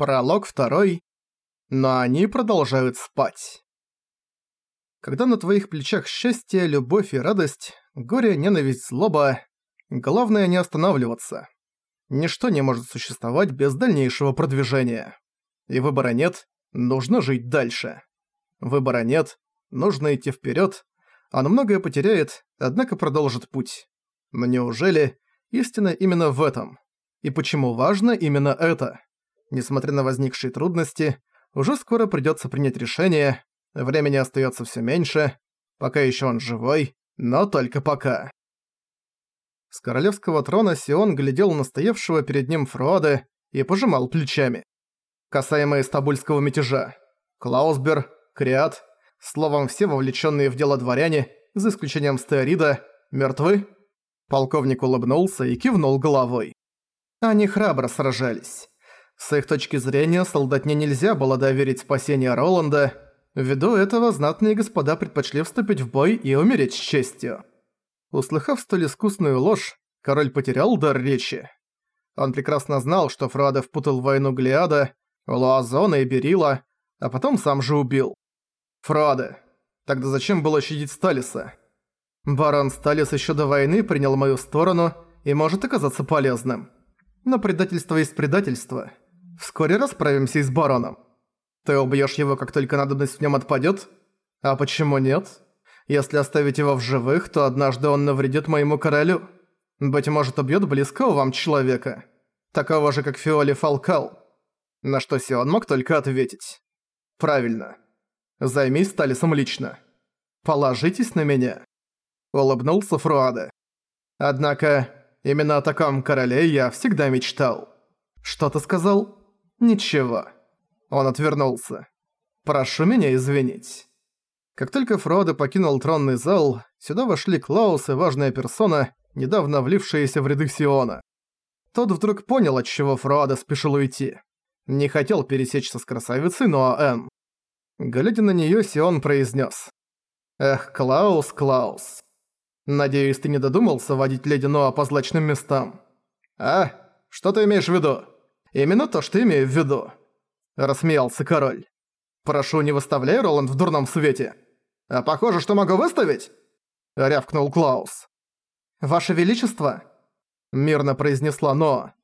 Пролог второй. Но они продолжают спать. Когда на твоих плечах счастье, любовь и радость, горе, ненависть, злоба, главное не останавливаться. Ничто не может существовать без дальнейшего продвижения. И выбора нет, нужно жить дальше. Выбора нет, нужно идти вперед. Он многое потеряет, однако продолжит путь. Но неужели истина именно в этом? И почему важно именно это? Несмотря на возникшие трудности, уже скоро придётся принять решение, времени остаётся всё меньше, пока ещё он живой, но только пока. С королевского трона Сион глядел на стоявшего перед ним Фрода и пожимал плечами. Касаемо Истабульского мятежа. Клаусбер, Криат, словом, все вовлечённые в дело дворяне, за исключением Стеорида, мертвы? Полковник улыбнулся и кивнул головой. Они храбро сражались. С их точки зрения, солдатне нельзя было доверить спасение Роланда, ввиду этого знатные господа предпочли вступить в бой и умереть с честью. Услыхав столь искусную ложь, король потерял дар речи. Он прекрасно знал, что Фрада впутал в войну Глиада, Луазона и Берила, а потом сам же убил. Фрада. Тогда зачем было щадить Сталиса? Барон Сталис еще до войны принял мою сторону и может оказаться полезным. Но предательство есть предательство. Вскоре расправимся и с бароном. Ты убьёшь его, как только надобность в нём отпадёт? А почему нет? Если оставить его в живых, то однажды он навредит моему королю. Быть может, убьёт близкого вам человека. Такого же, как Фиоли Фалкал. На что Сион мог только ответить. Правильно. Займись Талисом лично. Положитесь на меня. Улыбнулся Фруаде. Однако, именно о таком короле я всегда мечтал. Что ты сказал? «Ничего». Он отвернулся. «Прошу меня извинить». Как только Фродо покинул тронный зал, сюда вошли Клаус и важная персона, недавно влившаяся в ряды Сиона. Тот вдруг понял, от чего Фродо спешил уйти. Не хотел пересечься с красавицей Ноа-Эн. Глядя на неё, Сион произнес: «Эх, Клаус, Клаус. Надеюсь, ты не додумался водить леди Ноа по злачным местам?» «А? Что ты имеешь в виду?» «Именно то, что имею в виду», — рассмеялся король. «Прошу, не выставляй Роланд в дурном свете. А похоже, что могу выставить?» — рявкнул Клаус. «Ваше Величество», — мирно произнесла Ноа,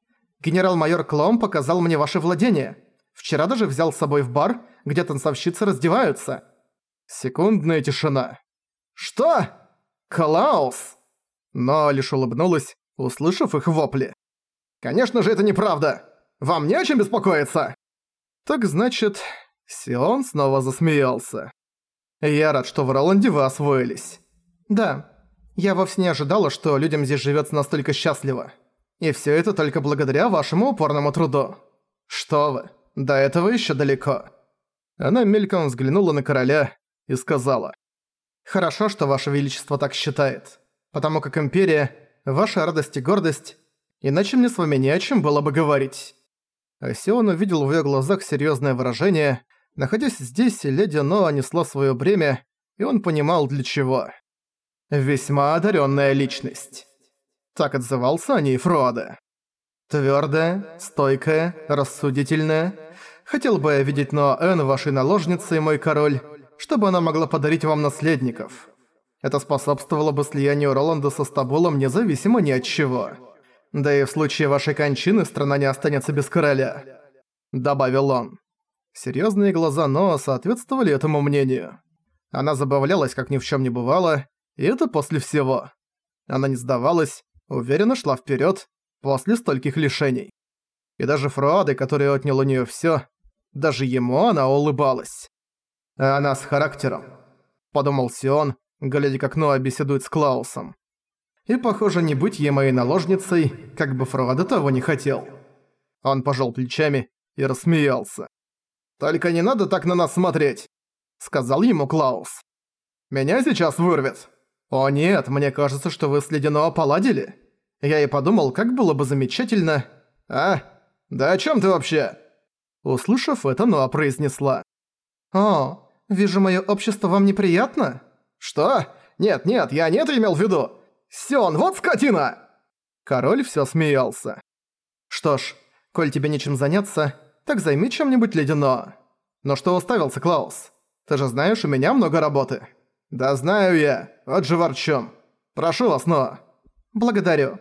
«генерал-майор Клом показал мне ваше владение. Вчера даже взял с собой в бар, где танцовщицы раздеваются». Секундная тишина. «Что? Клаус?» Но лишь улыбнулась, услышав их вопли. «Конечно же это неправда! Вам не о чем беспокоиться?» «Так значит...» Сион снова засмеялся. «Я рад, что в Роланде вы освоились». «Да, я вовсе не ожидала, что людям здесь живется настолько счастливо. И все это только благодаря вашему упорному труду. Что вы, до этого еще далеко». Она мельком взглянула на короля и сказала. «Хорошо, что ваше величество так считает, потому как Империя, ваша радость и гордость, иначе мне с вами не о чем было бы говорить». Асион увидел в её глазах серьёзное выражение. Находясь здесь, леди Ноа несла своё бремя, и он понимал для чего. «Весьма одарённая личность». Так отзывался о ней Фрода. «Твёрдая, стойкая, рассудительная. Хотел бы я видеть Ноа Эн вашей наложницей, мой король, чтобы она могла подарить вам наследников. Это способствовало бы слиянию Роланда со Стабулом независимо ни от чего». Да и в случае вашей кончины страна не останется без короля», — добавил он. Серьёзные глаза Ноа соответствовали этому мнению. Она забавлялась, как ни в чём не бывало, и это после всего. Она не сдавалась, уверенно шла вперёд, после стольких лишений. И даже Фруады, который отнял у неё всё, даже ему она улыбалась. «А она с характером», — подумал Сион, глядя как Ноа беседует с Клаусом и, похоже, не быть ей моей наложницей, как бы Фродо того не хотел. Он пожал плечами и рассмеялся. «Только не надо так на нас смотреть», — сказал ему Клаус. «Меня сейчас вырвет». «О нет, мне кажется, что вы с Ледяного поладили. Я и подумал, как было бы замечательно...» «А? Да о чем ты вообще?» Услышав это, Ноа произнесла. «О, вижу, мое общество вам неприятно?» «Что? Нет, нет, я не это имел в виду. Сион, вот скотина!» Король всё смеялся. «Что ж, коль тебе нечем заняться, Так займи чем-нибудь ледяно. Но что уставился, Клаус? Ты же знаешь, у меня много работы. Да знаю я, вот же ворчом. Прошу вас, но... Благодарю.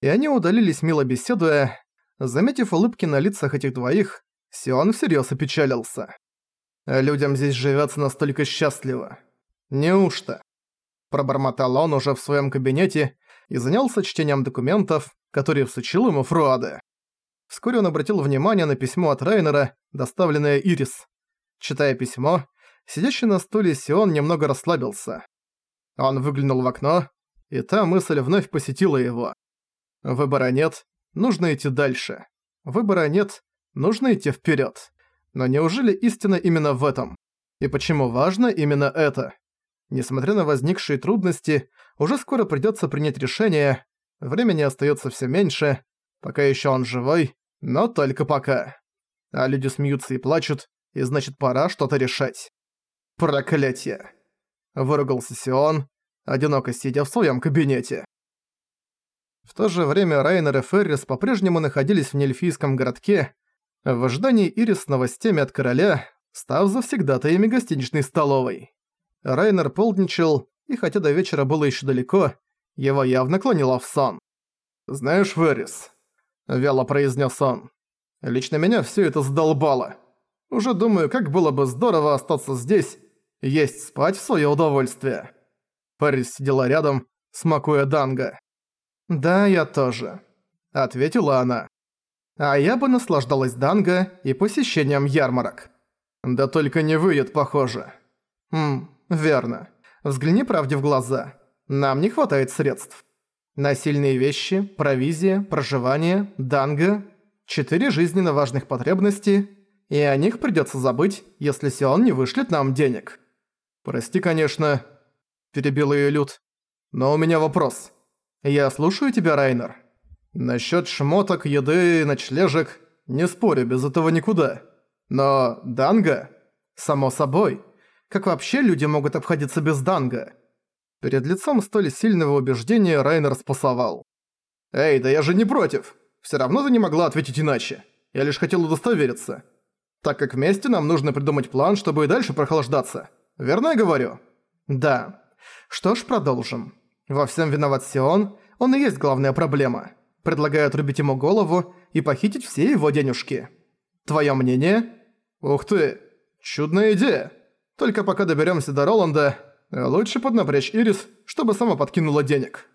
И они удалились, мило беседуя. Заметив улыбки на лицах этих двоих, Сион всерьез опечалился. Людям здесь живется настолько счастливо. Неужто? Пробормотал он уже в своем кабинете и занялся чтением документов, которые всучил ему Фруаде. Вскоре он обратил внимание на письмо от Райнера, доставленное Ирис. Читая письмо, сидящий на стуле Сион немного расслабился. Он выглянул в окно, и та мысль вновь посетила его. Выбора нет, нужно идти дальше. Выбора нет, нужно идти вперед. Но неужели истина именно в этом? И почему важно именно это? Несмотря на возникшие трудности, уже скоро придётся принять решение, времени остаётся всё меньше, пока ещё он живой, но только пока. А люди смеются и плачут, и значит пора что-то решать. Проклятие! Выругался Сион, одиноко сидя в своём кабинете. В то же время Райнер и Феррис по-прежнему находились в Нельфийском городке, в ожидании Ирис с новостями от короля, став завсегдатаями гостиничной столовой. Райнер полдничал, и хотя до вечера было еще далеко, его явно клонило в сон. «Знаешь, Верис», — вяло произнес он, — «лично меня все это задолбало. Уже думаю, как было бы здорово остаться здесь, есть спать в свое удовольствие». Феррис сидела рядом, смакуя данго. «Да, я тоже», — ответила она. А я бы наслаждалась данго и посещением ярмарок. Да только не выйдет, похоже. Хм, верно. Взгляни правде в глаза. Нам не хватает средств. Насильные вещи, провизия, проживание, данго. Четыре жизненно важных потребности, и о них придётся забыть, если Сион не вышлет нам денег. Прости, конечно, перебил её Люд. Но у меня вопрос. Я слушаю тебя, Райнер. Насчёт шмоток, еды, ночлежек, не спорю, без этого никуда. Но данго? Само собой. Как вообще люди могут обходиться без данго? Перед лицом столь сильного убеждения Райнер спасовал. «Эй, да я же не против! Всё равно ты не могла ответить иначе. Я лишь хотел удостовериться. Так как вместе нам нужно придумать план, чтобы и дальше прохлаждаться. Верно я говорю?» «Да. Что ж, продолжим. Во всем виноват Сион, он и есть главная проблема. Предлагаю отрубить ему голову и похитить все его денежки. Твое мнение? Ух ты, чудная идея. Только пока доберемся до Роланда, лучше поднапрячь Ирис, чтобы сама подкинула денег.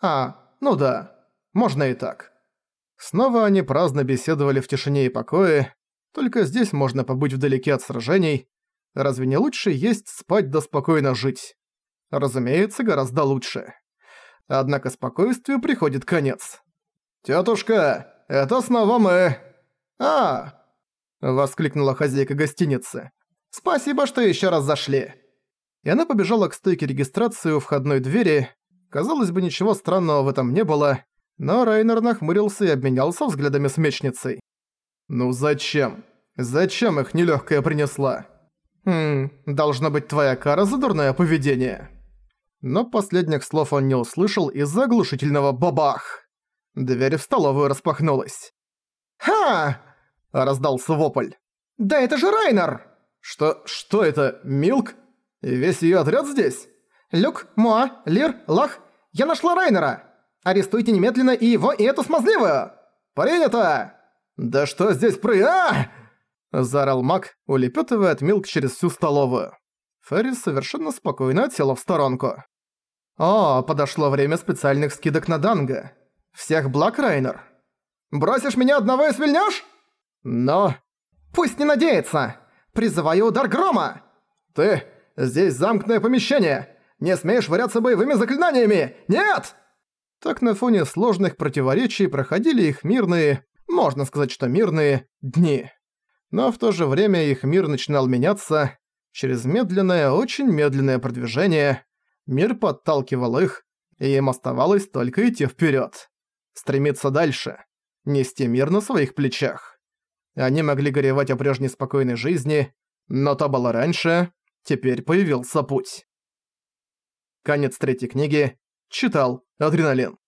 А, ну да, можно и так. Снова они праздно беседовали в тишине и покое, только здесь можно побыть вдалеке от сражений. Разве не лучше есть, спать да спокойно жить? Разумеется, гораздо лучше. Однако спокойствию приходит конец. «Тётушка, это снова мы!» «А!» – воскликнула хозяйка гостиницы. «Спасибо, что ещё раз зашли!» И она побежала к стойке регистрации у входной двери. Казалось бы, ничего странного в этом не было, но Райнер нахмурился и обменялся взглядами с мечницей. «Ну зачем? Зачем их нелёгкая принесла?» «Хм, должна быть твоя кара за дурное поведение». Но последних слов он не услышал из-за оглушительного бабах. Дверь в столовую распахнулась. «Ха!» – раздался вопль. «Да это же Райнер!» «Что... что это? Милк? Весь её отряд здесь?» «Люк, Моа, Лир, Лах, я нашла Райнера! Арестуйте немедленно и его, и эту смазливую!» «Принято!» «Да что здесь про... а Заорал маг, улепётывая от Милк через всю столовую. Феррис совершенно спокойно отсела в сторонку. «О, подошло время специальных скидок на Данго. Всех благ, Райнер? Бросишь меня одного и свильнёшь? Но... Пусть не надеется! Призываю удар грома! Ты... Здесь замкнутое помещение! Не смеешь варяться боевыми заклинаниями! Нет! Так на фоне сложных противоречий проходили их мирные, можно сказать, что мирные, дни. Но в то же время их мир начинал меняться. Через медленное, очень медленное продвижение мир подталкивал их, и им оставалось только идти вперед стремиться дальше, нести мир на своих плечах. Они могли горевать о прежней спокойной жизни, но то было раньше, теперь появился путь. Конец третьей книги. Читал Адреналин.